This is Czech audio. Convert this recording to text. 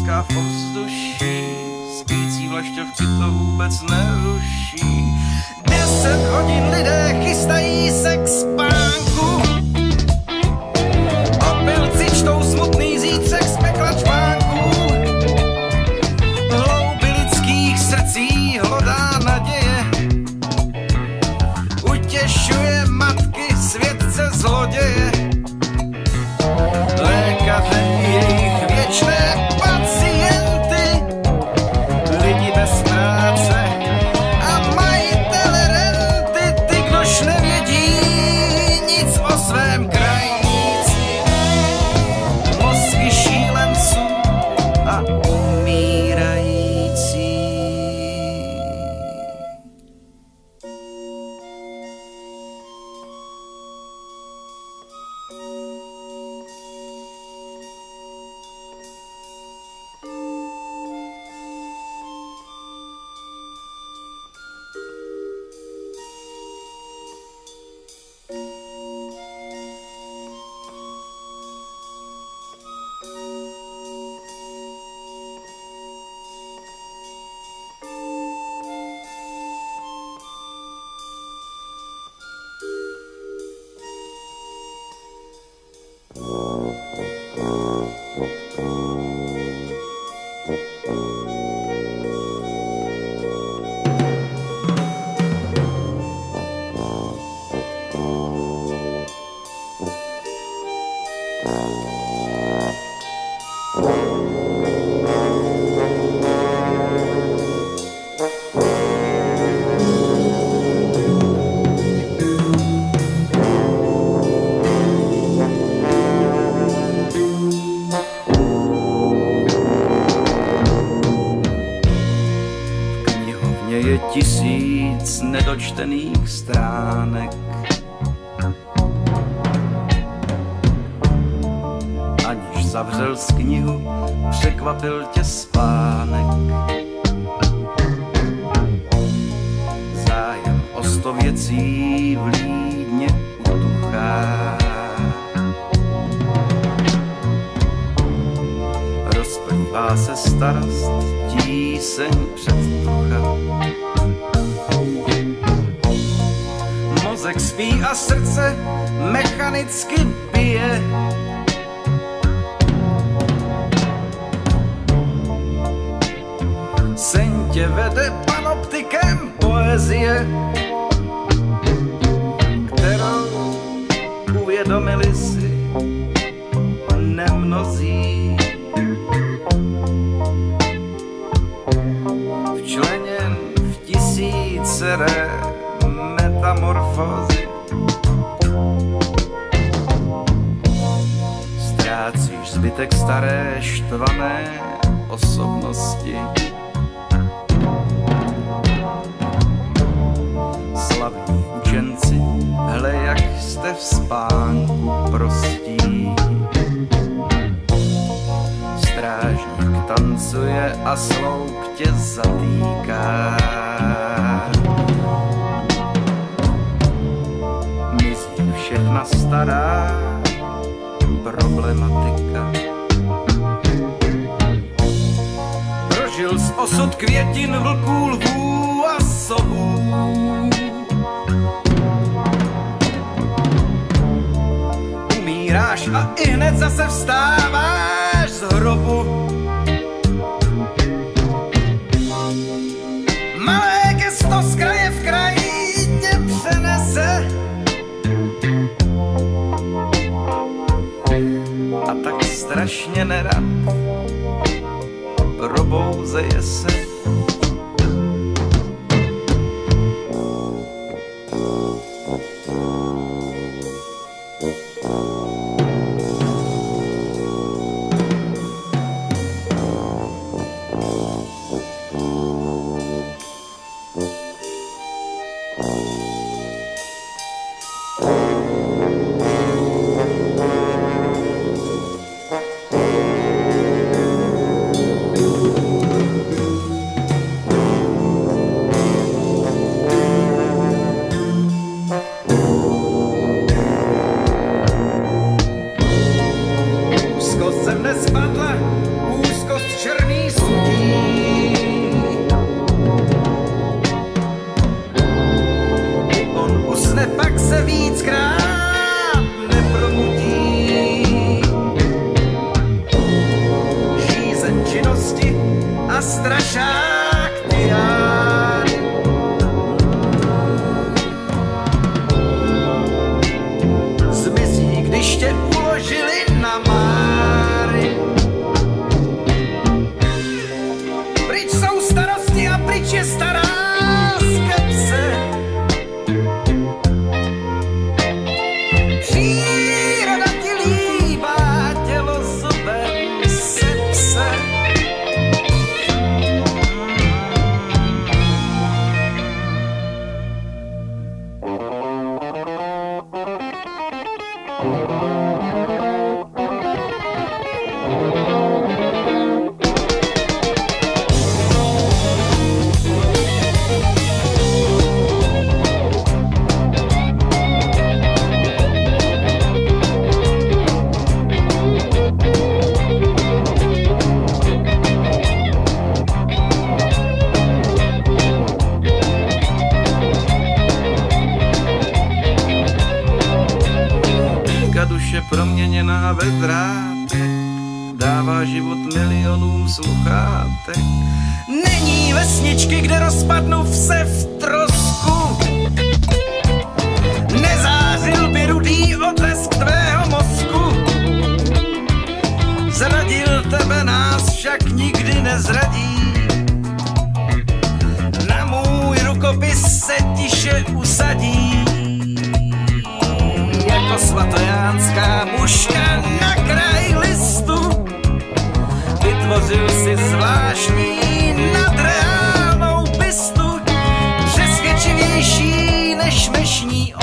Praská v ovzduší, spící vlašťovky to vůbec neruší. V tisíc nedočtených stránek. Aniž zavřel z knihu, překvapil tě spánek. Zájem o sto věcí vlídně utuchá. Rozplývá se starost, tíseň předtucha. A srdce mechanicky bije. Sen tě vede panoptikem poezie, zbytek staré štvané osobnosti. Slavní učenci, hle jak jste v spánku prostí. Strážník tancuje a sloup tě zatýká. Mizí všechna stará problematika. Osud květin, vlků, lvů a sobů. Umíráš a i hned zase vstáváš z hrobu. Malé gesto z kraje v kraji tě přenese. A tak strašně nerad pak se víc krát. Duše proměněná ve drátek dává život milionům sluchátek. Není vesničky, kde rozpadnu se v trosku. Nezářil by rudý odlesk tvého mozku. Zradil tebe nás však nikdy nezradí. Na můj rukopis se tiše usadí jako svatojánská muška na kraj listu. Vytvořil si zvláštní nadreálnou pistu, přesvědčivější než mešní